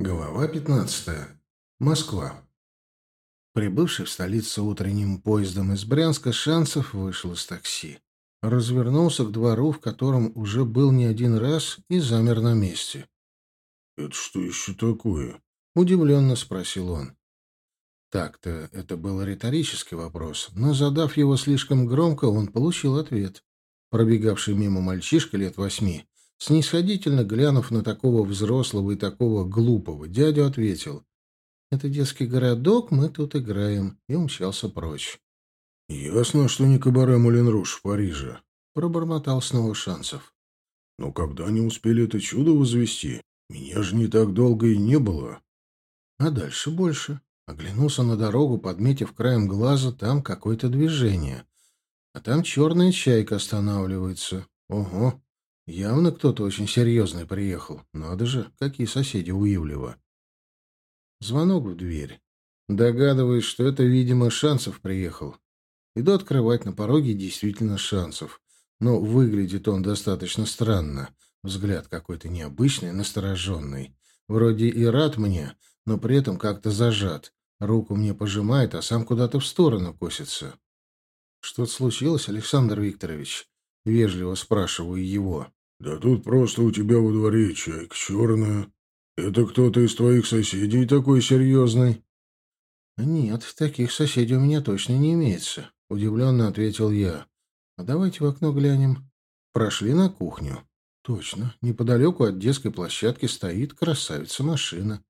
Глава 15. Москва. Прибывший в столицу утренним поездом из Брянска, Шансов вышел из такси. Развернулся к двору, в котором уже был не один раз, и замер на месте. «Это что еще такое?» — удивленно спросил он. Так-то это был риторический вопрос, но, задав его слишком громко, он получил ответ. Пробегавший мимо мальчишка лет восьми Снисходительно глянув на такого взрослого и такого глупого, дядю ответил. «Это детский городок, мы тут играем», и умчался прочь. «Ясно, что не кабаре Мулен-Руш в Париже», — пробормотал снова Шансов. «Но когда они успели это чудо возвести? Меня же не так долго и не было». А дальше больше. Оглянулся на дорогу, подметив краем глаза, там какое-то движение. А там черная чайка останавливается. Ого, Явно кто-то очень серьезный приехал. Надо же, какие соседи у Ивлева. Звонок в дверь. Догадываюсь, что это, видимо, Шансов приехал. Иду открывать на пороге действительно Шансов. Но выглядит он достаточно странно. Взгляд какой-то необычный, настороженный. Вроде и рад мне, но при этом как-то зажат. Руку мне пожимает, а сам куда-то в сторону косится. «Что-то случилось, Александр Викторович?» Вежливо спрашиваю его. «Да тут просто у тебя во дворе чайка черная. Это кто-то из твоих соседей такой серьезный?» «Нет, таких соседей у меня точно не имеется», — удивленно ответил я. «А давайте в окно глянем». Прошли на кухню. Точно, неподалеку от детской площадки стоит красавица-машина.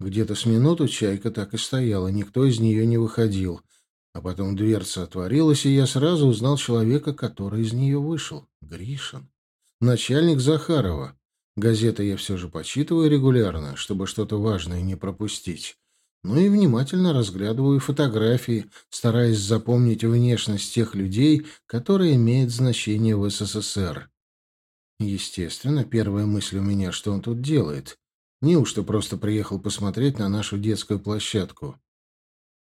Где-то с минуту чайка так и стояла, никто из нее не выходил. А потом дверца отворилась, и я сразу узнал человека, который из нее вышел — Гришин начальник Захарова. Газеты я все же почитываю регулярно, чтобы что-то важное не пропустить. Ну и внимательно разглядываю фотографии, стараясь запомнить внешность тех людей, которые имеют значение в СССР. Естественно, первая мысль у меня, что он тут делает. Неужто просто приехал посмотреть на нашу детскую площадку?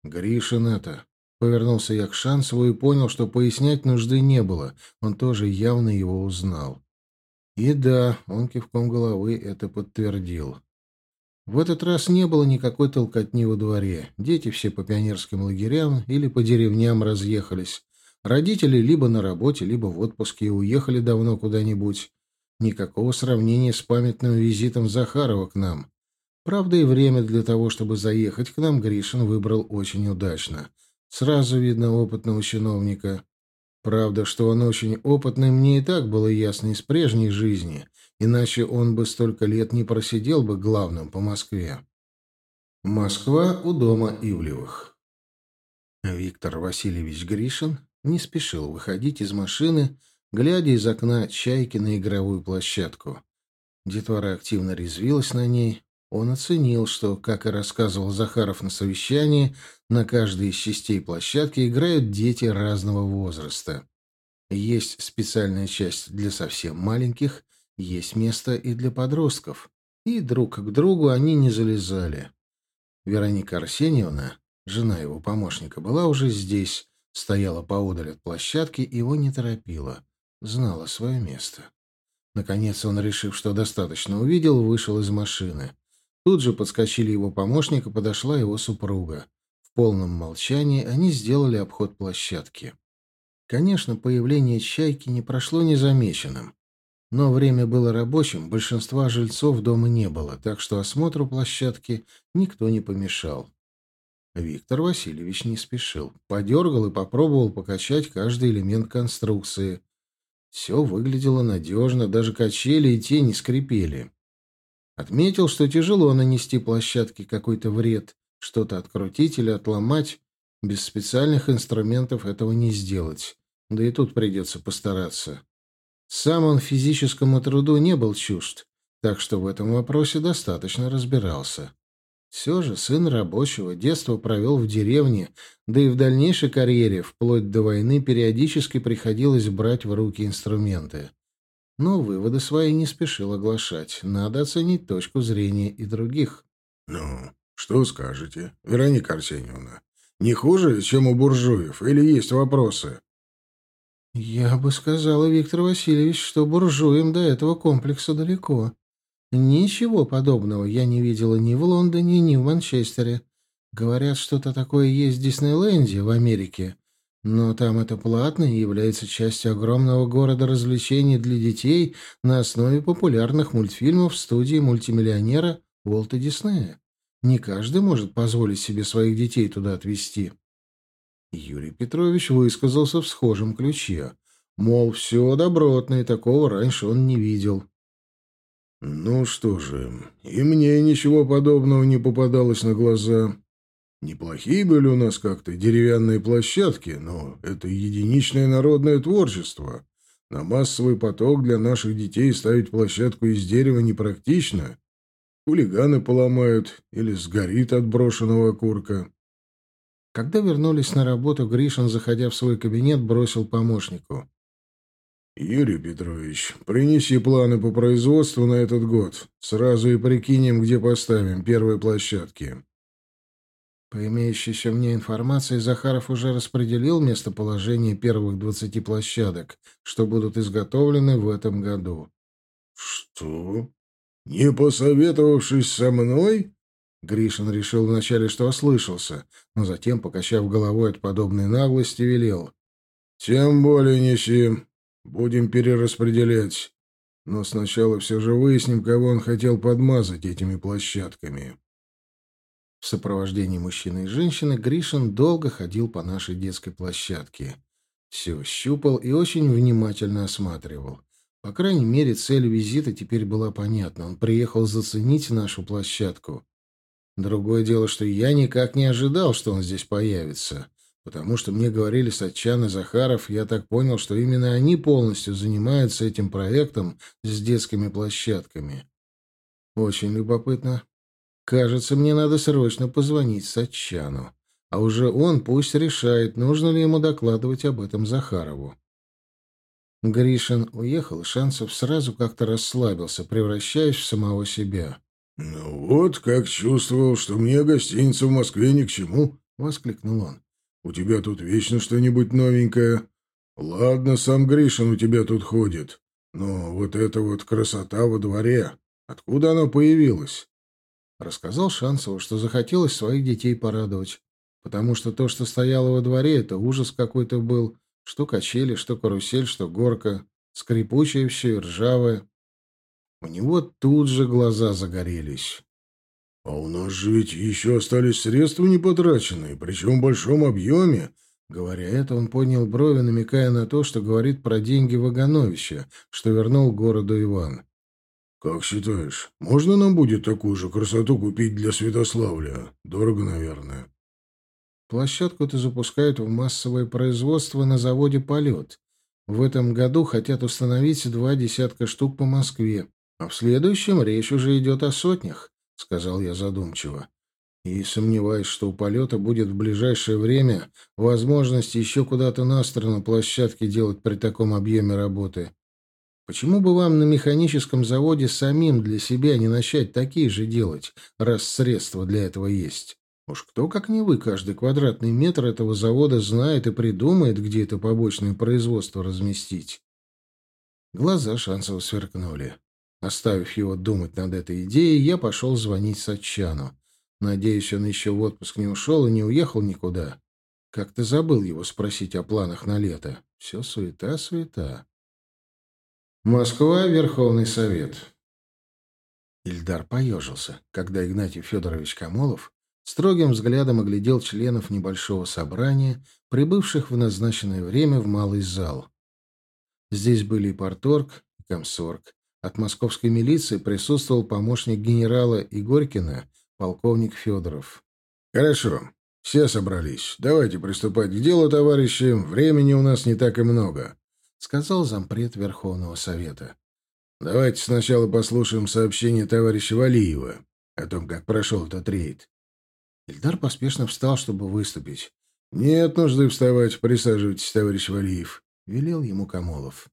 Гришин это. Повернулся я к Шансову и понял, что пояснять нужды не было. Он тоже явно его узнал. И да, он кивком головы это подтвердил. В этот раз не было никакой толкотни во дворе. Дети все по пионерским лагерям или по деревням разъехались. Родители либо на работе, либо в отпуске и уехали давно куда-нибудь. Никакого сравнения с памятным визитом Захарова к нам. Правда, и время для того, чтобы заехать к нам, Гришин выбрал очень удачно. Сразу видно опытного чиновника. Правда, что он очень опытный, мне и так было ясно из прежней жизни, иначе он бы столько лет не просидел бы главным по Москве. Москва у дома Ивлевых. Виктор Васильевич Гришин не спешил выходить из машины, глядя из окна чайки на игровую площадку. Детвора активно резвилась на ней, он оценил, что, как и рассказывал Захаров на совещании, на каждой из частей площадки играют дети разного возраста. Есть специальная часть для совсем маленьких, есть место и для подростков. И друг к другу они не залезали. Вероника Арсеньевна, жена его помощника, была уже здесь, стояла поодаль от площадки его не торопила. Знала свое место. Наконец он, решив, что достаточно увидел, вышел из машины. Тут же подскочили его помощник и подошла его супруга. В полном молчании они сделали обход площадки. Конечно, появление «Чайки» не прошло незамеченным. Но время было рабочим, большинства жильцов дома не было, так что осмотру площадки никто не помешал. Виктор Васильевич не спешил. Подергал и попробовал покачать каждый элемент конструкции. Все выглядело надежно, даже качели и тени скрипели. Отметил, что тяжело нанести площадке какой-то вред, что-то открутить или отломать. Без специальных инструментов этого не сделать. Да и тут придется постараться. Сам он физическому труду не был чужд, так что в этом вопросе достаточно разбирался. Все же сын рабочего детство провел в деревне, да и в дальнейшей карьере, вплоть до войны, периодически приходилось брать в руки инструменты но выводы свои не спешил оглашать. Надо оценить точку зрения и других. — Ну, что скажете, Вероника Арсеньевна? Не хуже, чем у буржуев, или есть вопросы? — Я бы сказала, Виктор Васильевич, что буржуям до этого комплекса далеко. Ничего подобного я не видела ни в Лондоне, ни в Манчестере. Говорят, что-то такое есть в Диснейленде в Америке, но там это платно и является частью огромного города развлечений для детей на основе популярных мультфильмов студии мультимиллионера Уолта Диснея. Не каждый может позволить себе своих детей туда отвезти. Юрий Петрович высказался в схожем ключе. Мол, все добротно, и такого раньше он не видел. «Ну что же, и мне ничего подобного не попадалось на глаза. Неплохие были у нас как-то деревянные площадки, но это единичное народное творчество. На массовый поток для наших детей ставить площадку из дерева непрактично. Хулиганы поломают или сгорит от брошенного окурка». Когда вернулись на работу, Гришин, заходя в свой кабинет, бросил помощнику. «Юрий Петрович, принеси планы по производству на этот год. Сразу и прикинем, где поставим первые площадки». По имеющейся мне информации, Захаров уже распределил местоположение первых двадцати площадок, что будут изготовлены в этом году. «Что? Не посоветовавшись со мной?» Гришин решил вначале, что ослышался, но затем, покачав головой от подобной наглости, велел. «Тем более неси. Будем перераспределять. Но сначала все же выясним, кого он хотел подмазать этими площадками. В сопровождении мужчины и женщины Гришин долго ходил по нашей детской площадке. Все щупал и очень внимательно осматривал. По крайней мере, цель визита теперь была понятна. Он приехал заценить нашу площадку. Другое дело, что я никак не ожидал, что он здесь появится. Потому что мне говорили Сатчан и Захаров, я так понял, что именно они полностью занимаются этим проектом с детскими площадками. Очень любопытно. Кажется, мне надо срочно позвонить Сатчану. А уже он пусть решает, нужно ли ему докладывать об этом Захарову. Гришин уехал, Шансов сразу как-то расслабился, превращаясь в самого себя. «Ну вот, как чувствовал, что мне гостиница в Москве ни к чему», — воскликнул он. У тебя тут вечно что-нибудь новенькое. Ладно, сам Гришин у тебя тут ходит. Но вот эта вот красота во дворе, откуда она появилась? Рассказал Шансову, что захотелось своих детей порадовать. Потому что то, что стояло во дворе, это ужас какой-то был. Что качели, что карусель, что горка. Скрипучее все и ржавое. У него тут же глаза загорелись. «А у нас же ведь еще остались средства непотраченные, причем в большом объеме». Говоря это, он поднял брови, намекая на то, что говорит про деньги Вагановича, что вернул городу Иван. «Как считаешь, можно нам будет такую же красоту купить для Святославля? Дорого, наверное». Площадку-то запускают в массовое производство на заводе «Полет». В этом году хотят установить два десятка штук по Москве, а в следующем речь уже идет о сотнях. — сказал я задумчиво. «И сомневаюсь, что у полета будет в ближайшее время возможность еще куда-то на сторону площадки делать при таком объеме работы. Почему бы вам на механическом заводе самим для себя не начать такие же делать, раз средства для этого есть? Уж кто, как не вы, каждый квадратный метр этого завода знает и придумает, где это побочное производство разместить?» Глаза Шансова сверкнули. Оставив его думать над этой идеей, я пошел звонить Сатчану. Надеюсь, он еще в отпуск не ушел и не уехал никуда. Как-то забыл его спросить о планах на лето. Все суета-суета. Москва, Верховный Совет. Ильдар поежился, когда Игнатий Федорович Камолов строгим взглядом оглядел членов небольшого собрания, прибывших в назначенное время в малый зал. Здесь были и порторг, и комсорг, от московской милиции присутствовал помощник генерала Игорькина, полковник Федоров. «Хорошо. Все собрались. Давайте приступать к делу, товарищи. Времени у нас не так и много», — сказал зампред Верховного Совета. «Давайте сначала послушаем сообщение товарища Валиева о том, как прошел этот рейд». Ильдар поспешно встал, чтобы выступить. «Нет нужды вставать. Присаживайтесь, товарищ Валиев», — велел ему Камолов.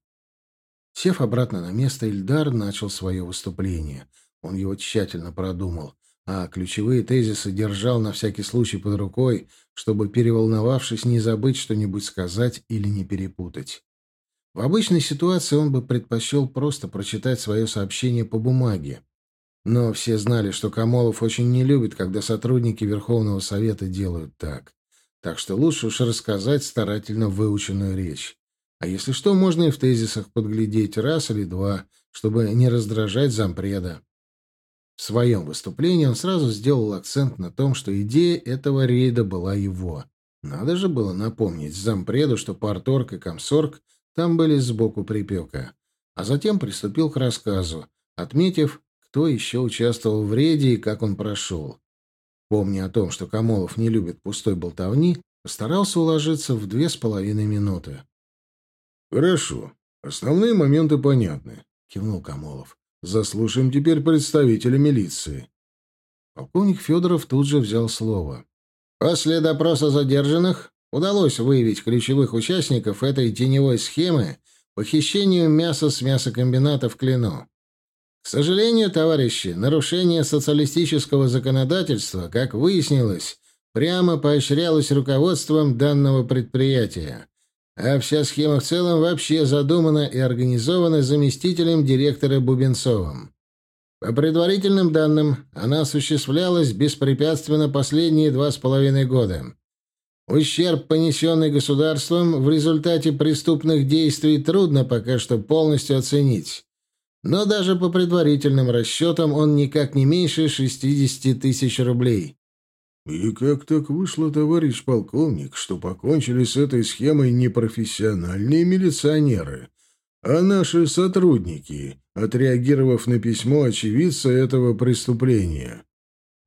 Сев обратно на место, Ильдар начал свое выступление. Он его тщательно продумал, а ключевые тезисы держал на всякий случай под рукой, чтобы, переволновавшись, не забыть что-нибудь сказать или не перепутать. В обычной ситуации он бы предпочел просто прочитать свое сообщение по бумаге. Но все знали, что Камолов очень не любит, когда сотрудники Верховного Совета делают так. Так что лучше уж рассказать старательно выученную речь. А если что, можно и в тезисах подглядеть раз или два, чтобы не раздражать зампреда. В своем выступлении он сразу сделал акцент на том, что идея этого рейда была его. Надо же было напомнить зампреду, что парторг и комсорг там были сбоку припека. А затем приступил к рассказу, отметив, кто еще участвовал в рейде и как он прошел. Помня о том, что Камолов не любит пустой болтовни, постарался уложиться в две с половиной минуты. «Хорошо. Основные моменты понятны», — кивнул Камолов. «Заслушаем теперь представителя милиции». Полковник Федоров тут же взял слово. После допроса задержанных удалось выявить ключевых участников этой теневой схемы похищению мяса с мясокомбината в Клину. К сожалению, товарищи, нарушение социалистического законодательства, как выяснилось, прямо поощрялось руководством данного предприятия. А вся схема в целом вообще задумана и организована заместителем директора Бубенцовым. По предварительным данным, она осуществлялась беспрепятственно последние два с половиной года. Ущерб, понесенный государством в результате преступных действий, трудно пока что полностью оценить. Но даже по предварительным расчетам он никак не меньше 60 тысяч рублей. «И как так вышло, товарищ полковник, что покончили с этой схемой не профессиональные милиционеры, а наши сотрудники, отреагировав на письмо очевидца этого преступления.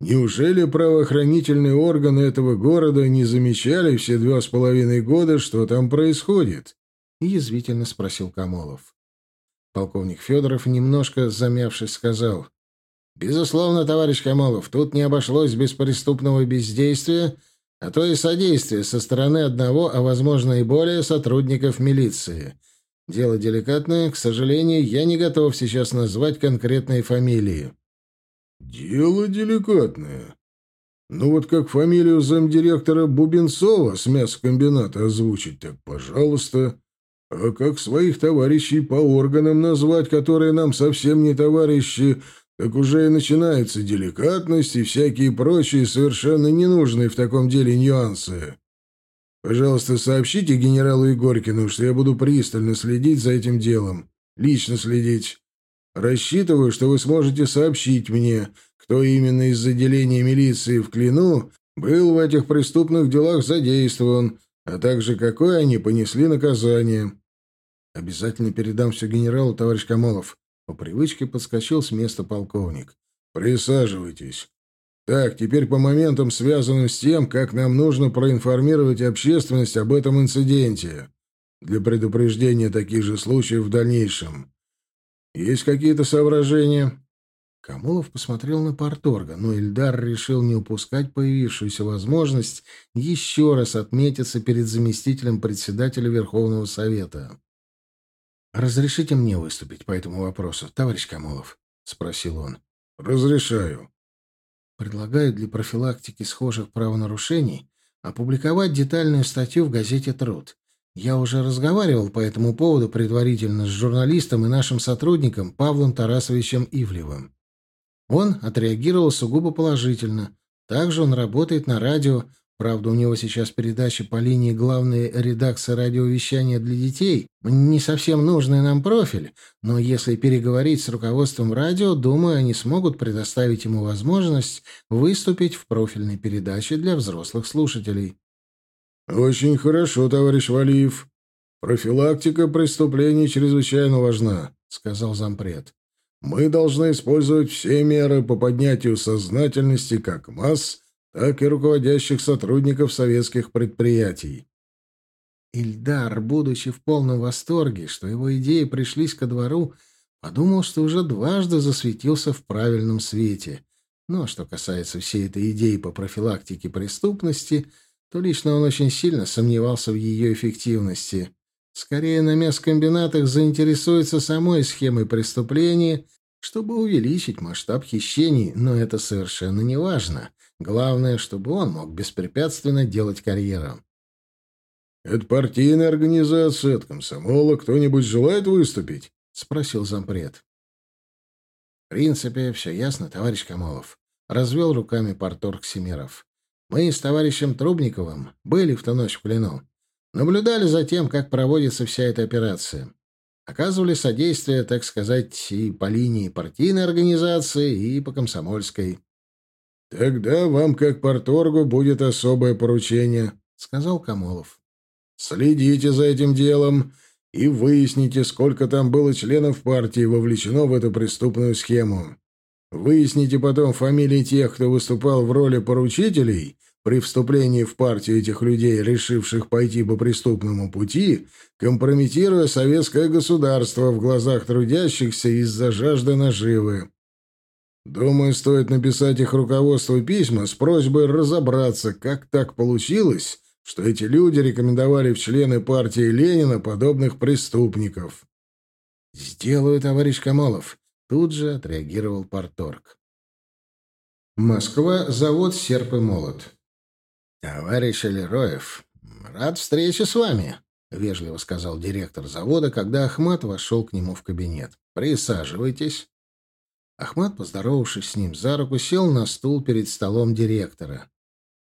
Неужели правоохранительные органы этого города не замечали все два с половиной года, что там происходит? Язвительно спросил Камолов. Полковник Федоров, немножко замявшись, сказал. «Безусловно, товарищ Камолов, тут не обошлось без преступного бездействия, а то и содействия со стороны одного, а, возможно, и более сотрудников милиции. Дело деликатное. К сожалению, я не готов сейчас назвать конкретные фамилии. Дело деликатное. Ну вот как фамилию замдиректора Бубенцова с мясокомбината озвучить, так пожалуйста. А как своих товарищей по органам назвать, которые нам совсем не товарищи, так уже и начинается деликатность и всякие прочие совершенно ненужные в таком деле нюансы. Пожалуйста, сообщите генералу Егоркину, что я буду пристально следить за этим делом. Лично следить. Рассчитываю, что вы сможете сообщить мне, кто именно из отделения милиции в Клину был в этих преступных делах задействован, а также какое они понесли наказание. Обязательно передам все генералу, товарищ Камолов. По привычке подскочил с места полковник. Присаживайтесь. Так, теперь по моментам, связанным с тем, как нам нужно проинформировать общественность об этом инциденте для предупреждения таких же случаев в дальнейшем. Есть какие-то соображения?» Камолов посмотрел на Порторга, но Ильдар решил не упускать появившуюся возможность еще раз отметиться перед заместителем председателя Верховного Совета. «Разрешите мне выступить по этому вопросу, товарищ Камолов?» — спросил он. «Разрешаю». Предлагаю для профилактики схожих правонарушений опубликовать детальную статью в газете «Труд». Я уже разговаривал по этому поводу предварительно с журналистом и нашим сотрудником Павлом Тарасовичем Ивлевым. Он отреагировал сугубо положительно. Также он работает на радио, Правда, у него сейчас передача по линии главной редакции радиовещания для детей. Не совсем нужный нам профиль, но если переговорить с руководством радио, думаю, они смогут предоставить ему возможность выступить в профильной передаче для взрослых слушателей. «Очень хорошо, товарищ Валиев. Профилактика преступлений чрезвычайно важна», — сказал зампред. «Мы должны использовать все меры по поднятию сознательности как масс, так и руководящих сотрудников советских предприятий. Ильдар, будучи в полном восторге, что его идеи пришлись ко двору, подумал, что уже дважды засветился в правильном свете. Но что касается всей этой идеи по профилактике преступности, то лично он очень сильно сомневался в ее эффективности. Скорее на мясокомбинатах заинтересуется самой схемой преступления, чтобы увеличить масштаб хищений, но это совершенно не важно. Главное, чтобы он мог беспрепятственно делать карьеру. «Это партийная организация, от комсомола. Кто-нибудь желает выступить?» — спросил зампред. В принципе, все ясно, товарищ Камолов. Развел руками порторг Семеров. Мы с товарищем Трубниковым были в ту ночь в плену. Наблюдали за тем, как проводится вся эта операция. Оказывали содействие, так сказать, и по линии партийной организации, и по комсомольской. — Тогда вам, как порторгу, будет особое поручение, — сказал Камолов. — Следите за этим делом и выясните, сколько там было членов партии вовлечено в эту преступную схему. Выясните потом фамилии тех, кто выступал в роли поручителей при вступлении в партию этих людей, решивших пойти по преступному пути, компрометируя советское государство в глазах трудящихся из-за жажды наживы. Думаю, стоит написать их руководству письма с просьбой разобраться, как так получилось, что эти люди рекомендовали в члены партии Ленина подобных преступников. «Сделаю, товарищ Камолов», — тут же отреагировал Порторг. Москва, завод «Серп и молот». «Товарищ Лероев, рад встрече с вами», — вежливо сказал директор завода, когда Ахмат вошел к нему в кабинет. «Присаживайтесь». Ахмат, поздоровавшись с ним за руку, сел на стул перед столом директора.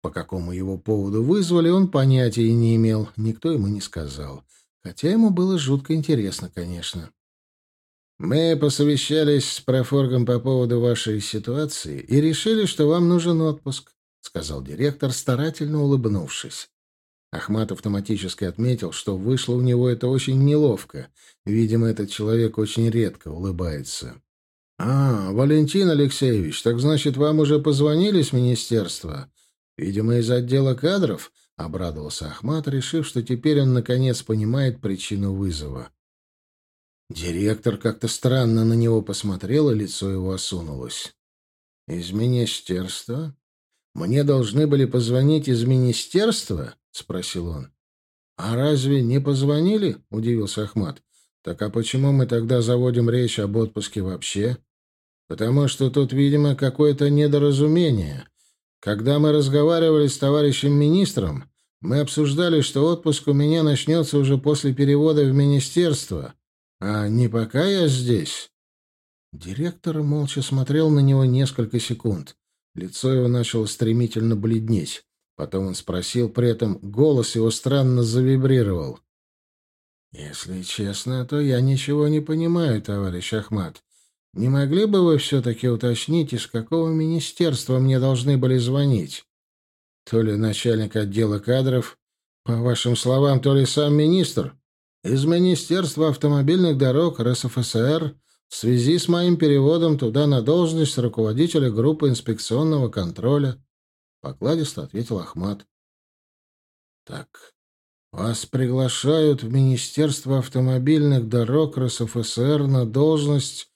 По какому его поводу вызвали, он понятия не имел, никто ему не сказал. Хотя ему было жутко интересно, конечно. «Мы посовещались с профоргом по поводу вашей ситуации и решили, что вам нужен отпуск», — сказал директор, старательно улыбнувшись. Ахмат автоматически отметил, что вышло у него это очень неловко. Видимо, этот человек очень редко улыбается. «А, Валентин Алексеевич, так значит, вам уже позвонили с министерства? Видимо, из отдела кадров?» — обрадовался Ахмат, решив, что теперь он наконец понимает причину вызова. Директор как-то странно на него посмотрел, и лицо его осунулось. «Из министерства? Мне должны были позвонить из министерства?» — спросил он. «А разве не позвонили?» — удивился Ахмат. «Так а почему мы тогда заводим речь об отпуске вообще?» Потому что тут, видимо, какое-то недоразумение. Когда мы разговаривали с товарищем министром, мы обсуждали, что отпуск у меня начнется уже после перевода в министерство, а не пока я здесь. Директор молча смотрел на него несколько секунд. Лицо его начало стремительно бледнеть. Потом он спросил, при этом голос его странно завибрировал. «Если честно, то я ничего не понимаю, товарищ Ахмат. Не могли бы вы все-таки уточнить, из какого министерства мне должны были звонить? То ли начальник отдела кадров, по вашим словам, то ли сам министр? Из Министерства автомобильных дорог РСФСР в связи с моим переводом туда на должность руководителя группы инспекционного контроля. Покладисто ответил Ахмат. Так, вас приглашают в Министерство автомобильных дорог РСФСР на должность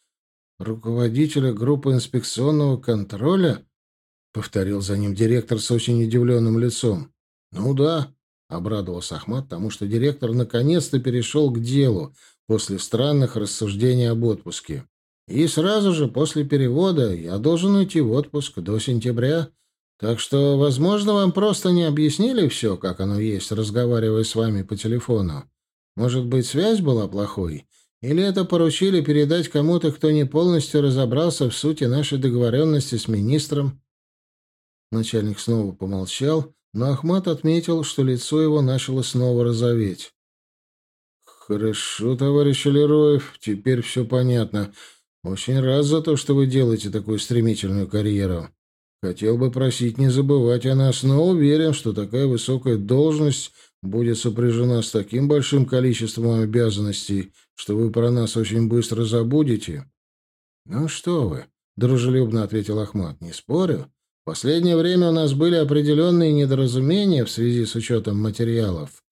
руководителя группы инспекционного контроля?» — повторил за ним директор с очень удивленным лицом. «Ну да», — обрадовался Ахмат тому, что директор наконец-то перешел к делу после странных рассуждений об отпуске. «И сразу же после перевода я должен уйти в отпуск до сентября, так что, возможно, вам просто не объяснили все, как оно есть, разговаривая с вами по телефону. Может быть, связь была плохой?» Или это поручили передать кому-то, кто не полностью разобрался в сути нашей договоренности с министром?» Начальник снова помолчал, но Ахмат отметил, что лицо его начало снова розоветь. «Хорошо, товарищ Лероев, теперь все понятно. Очень рад за то, что вы делаете такую стремительную карьеру. Хотел бы просить не забывать о нас, но уверен, что такая высокая должность будет сопряжена с таким большим количеством обязанностей, что вы про нас очень быстро забудете. — Ну что вы, — дружелюбно ответил Ахмат, — не спорю. Последнее время у нас были определенные недоразумения в связи с учетом материалов.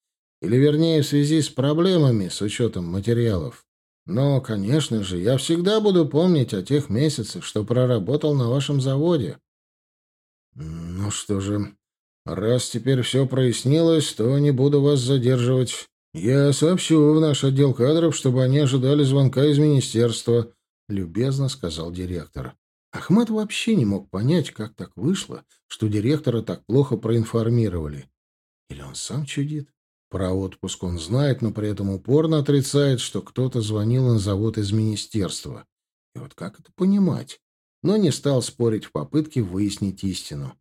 Или, вернее, в связи с проблемами с учетом материалов. Но, конечно же, я всегда буду помнить о тех месяцах, что проработал на вашем заводе. Ну что же, Раз теперь все прояснилось, то не буду вас задерживать. Я сообщу в наш отдел кадров, чтобы они ожидали звонка из министерства, — любезно сказал директор. Ахмат вообще не мог понять, как так вышло, что директора так плохо проинформировали. Или он сам чудит? Про отпуск он знает, но при этом упорно отрицает, что кто-то звонил на завод из министерства. И вот как это понимать? Но не стал спорить в попытке выяснить истину.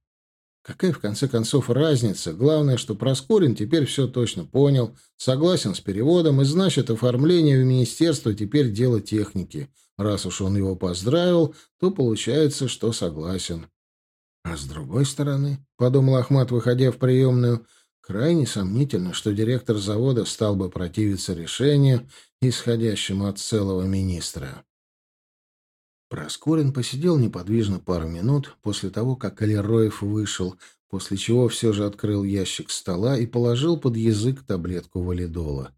Какая, в конце концов, разница? Главное, что Проскурин теперь все точно понял, согласен с переводом, и значит, оформление в министерство теперь дело техники. Раз уж он его поздравил, то получается, что согласен. А с другой стороны, — подумал Ахмат, выходя в приемную, — крайне сомнительно, что директор завода стал бы противиться решению, исходящему от целого министра. Проскорин посидел неподвижно пару минут после того, как Алероев вышел, после чего все же открыл ящик стола и положил под язык таблетку валидола.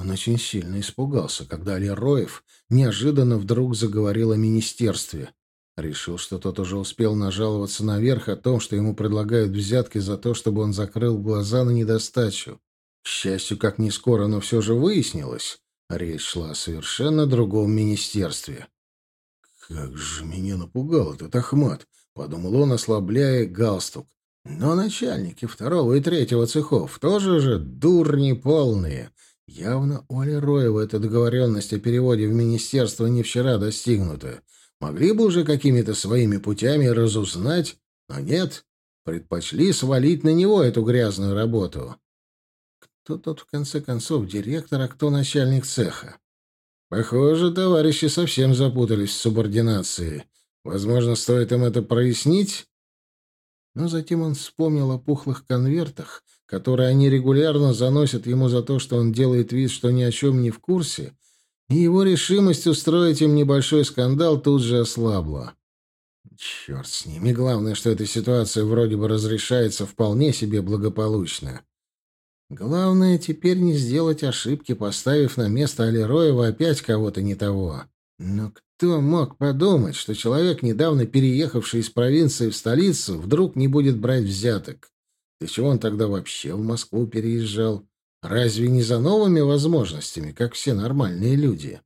Он очень сильно испугался, когда Алероев неожиданно вдруг заговорил о министерстве. Решил, что тот уже успел нажаловаться наверх о том, что ему предлагают взятки за то, чтобы он закрыл глаза на недостачу. К счастью, как ни скоро, но все же выяснилось, речь шла о совершенно другом министерстве. «Как же меня напугал этот Ахмат!» — подумал он, ослабляя галстук. «Но начальники второго и третьего цехов тоже же дурни полные. Явно у Алероева эта договоренность о переводе в министерство не вчера достигнута. Могли бы уже какими-то своими путями разузнать, но нет, предпочли свалить на него эту грязную работу. Кто тут, в конце концов, директор, а кто начальник цеха? Похоже, товарищи совсем запутались в субординации. Возможно, стоит им это прояснить? Но затем он вспомнил о пухлых конвертах, которые они регулярно заносят ему за то, что он делает вид, что ни о чем не в курсе, и его решимость устроить им небольшой скандал тут же ослабла. Черт с ними. Главное, что эта ситуация вроде бы разрешается вполне себе благополучно. Главное теперь не сделать ошибки, поставив на место Алироева опять кого-то не того. Но кто мог подумать, что человек, недавно переехавший из провинции в столицу, вдруг не будет брать взяток? Для чего он тогда вообще в Москву переезжал? Разве не за новыми возможностями, как все нормальные люди?